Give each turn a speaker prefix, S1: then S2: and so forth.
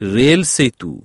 S1: Réel c'est tout.